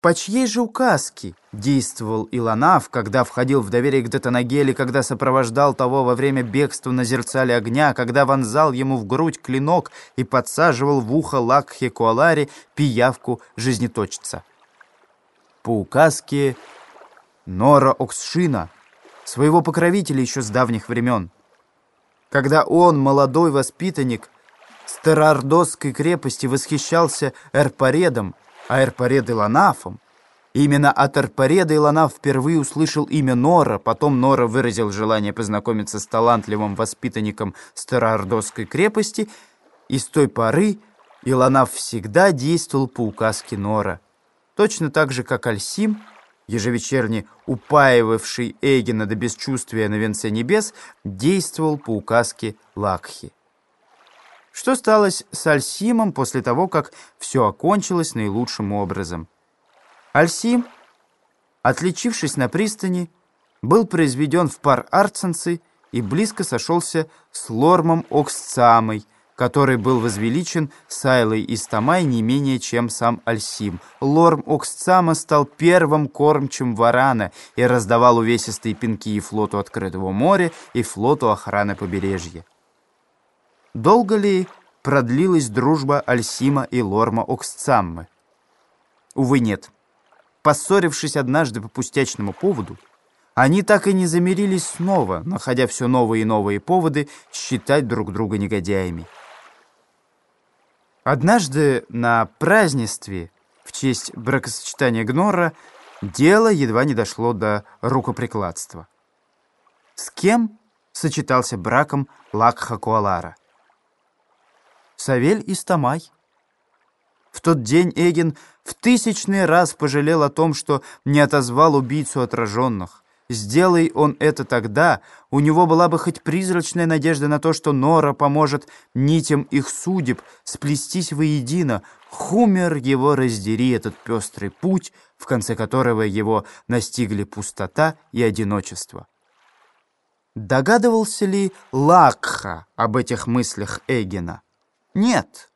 По чьей же указке действовал Илонав, когда входил в доверие к Детанагеле, когда сопровождал того во время бегства на зерцале огня, когда вонзал ему в грудь клинок и подсаживал в ухо Лакхе Куалари пиявку жизнеточца? По указке Нора Оксшина, своего покровителя еще с давних времен. Когда он, молодой воспитанник, с Терардосской крепости восхищался Эрпаредом, а Эрпаред Илонафом. Именно от Эрпареда Илонаф впервые услышал имя Нора, потом Нора выразил желание познакомиться с талантливым воспитанником Староордосской крепости, и с той поры Илонаф всегда действовал по указке Нора. Точно так же, как Альсим, ежевечерне упаивавший Эгена до бесчувствия на венце небес, действовал по указке Лакхи. Что стало с Альсимом после того, как все окончилось наилучшим образом? Альсим, отличившись на пристани, был произведен в пар Арценцы и близко сошелся с Лормом Оксцамой, который был возвеличен Сайлой и Стамай не менее, чем сам Альсим. Лорм Оксцама стал первым кормчим варана и раздавал увесистые пинки и флоту открытого моря, и флоту охраны побережья. Долго ли продлилась дружба Альсима и Лорма Оксцаммы? Увы, нет. Поссорившись однажды по пустячному поводу, они так и не замирились снова, находя все новые и новые поводы считать друг друга негодяями. Однажды на празднестве в честь бракосочетания Гнора дело едва не дошло до рукоприкладства. С кем сочетался браком Лакха Куалара? Савель и Стамай. В тот день Эгин в тысячный раз пожалел о том, что не отозвал убийцу отраженных. Сделай он это тогда, у него была бы хоть призрачная надежда на то, что Нора поможет нитям их судеб сплестись воедино. Хумер его раздери этот пестрый путь, в конце которого его настигли пустота и одиночество. Догадывался ли Лакха об этих мыслях Эгина? Нет.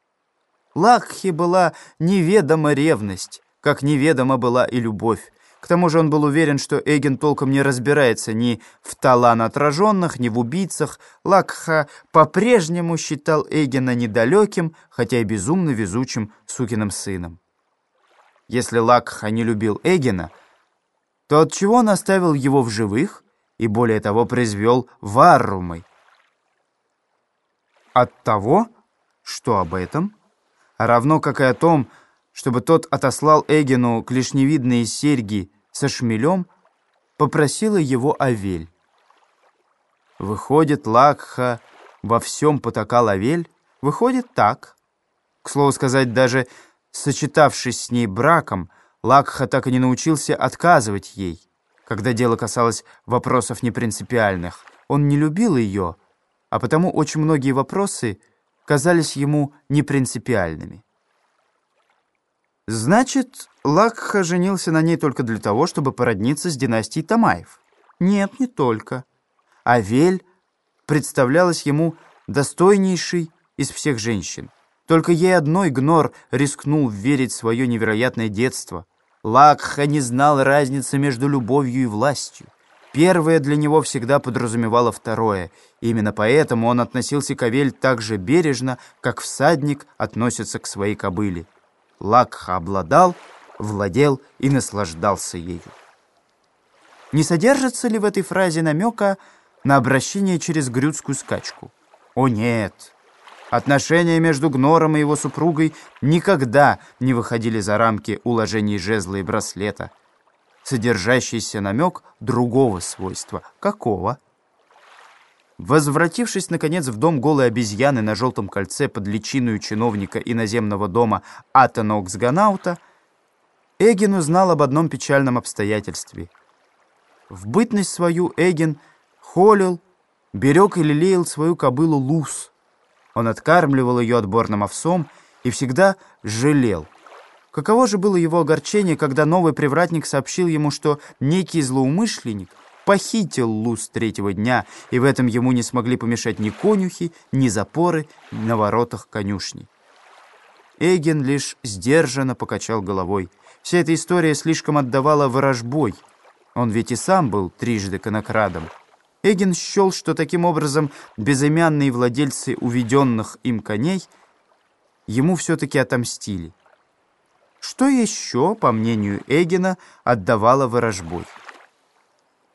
Лакхи была неведома ревность, как неведома была и любовь. К тому же он был уверен, что Эгин толком не разбирается ни в талан отраженных, ни в убийцах. Лакха по-прежнему считал Эгина недалеким, хотя и безумно везучим сукиным сыном. Если Лакха не любил Эгина, то от чего он оставил его в живых и, более того, произвел варрумой? От того, что об этом? Равно как и о том, чтобы тот отослал Эгину клешневидные серьги со шмелем, попросила его Авель. Выходит, Лакха во всем потакал Авель? Выходит, так. К слову сказать, даже сочетавшись с ней браком, Лакха так и не научился отказывать ей, когда дело касалось вопросов непринципиальных. Он не любил ее, а потому очень многие вопросы — казались ему непринципиальными. Значит, Лакха женился на ней только для того, чтобы породниться с династией Тамаев? Нет, не только. Авель представлялась ему достойнейшей из всех женщин. Только ей одной Гнор рискнул верить в свое невероятное детство. Лакха не знал разницы между любовью и властью. Первое для него всегда подразумевало второе. Именно поэтому он относился к Авель так же бережно, как всадник относится к своей кобыле. Лакха обладал, владел и наслаждался ею. Не содержится ли в этой фразе намека на обращение через грюцкую скачку? О нет! Отношения между Гнором и его супругой никогда не выходили за рамки уложений жезла и браслета — содержащийся намек другого свойства. Какого? Возвратившись, наконец, в дом голой обезьяны на желтом кольце под личиную чиновника иноземного дома Атана Оксганаута, Эгин узнал об одном печальном обстоятельстве. В бытность свою Эгин холил, берег и лелеял свою кобылу Лус. Он откармливал ее отборным овсом и всегда жалел, Каково же было его огорчение, когда новый привратник сообщил ему, что некий злоумышленник похитил Луз третьего дня, и в этом ему не смогли помешать ни конюхи, ни запоры на воротах конюшни. Эгин лишь сдержанно покачал головой. Вся эта история слишком отдавала ворожбой. Он ведь и сам был трижды конокрадом. Эгин счел, что таким образом безымянные владельцы уведенных им коней ему все-таки отомстили. Что еще, по мнению Эгина, отдавало ворожбой?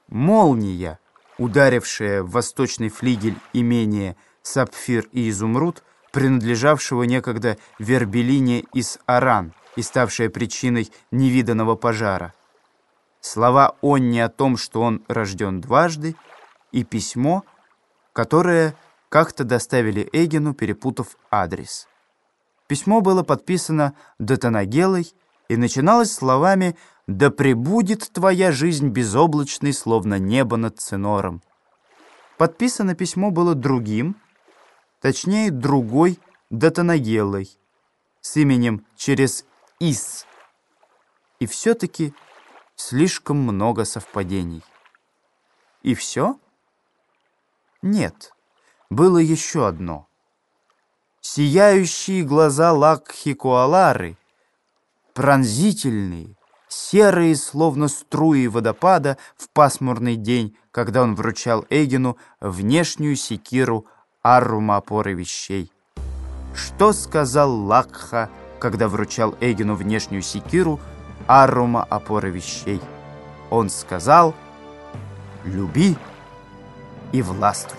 Молния, ударившая в восточный флигель имения Сапфир и Изумруд, принадлежавшего некогда Вербелине из Аран и ставшая причиной невиданного пожара. Слова Онни о том, что он рожден дважды, и письмо, которое как-то доставили Эгину, перепутав адрес. Письмо было подписано Датанагелой и начиналось словами «Да пребудет твоя жизнь безоблачной, словно небо над ценором». Подписано письмо было другим, точнее, другой Датанагелой, с именем через «Ис». И все-таки слишком много совпадений. И все? Нет, было еще одно — Сияющие глаза Лакхи-Куалары, пронзительные, серые, словно струи водопада в пасмурный день, когда он вручал Эгину внешнюю секиру Аррума опоры вещей. Что сказал Лакха, когда вручал Эгину внешнюю секиру Аррума опоры вещей? Он сказал «Люби и властвуй».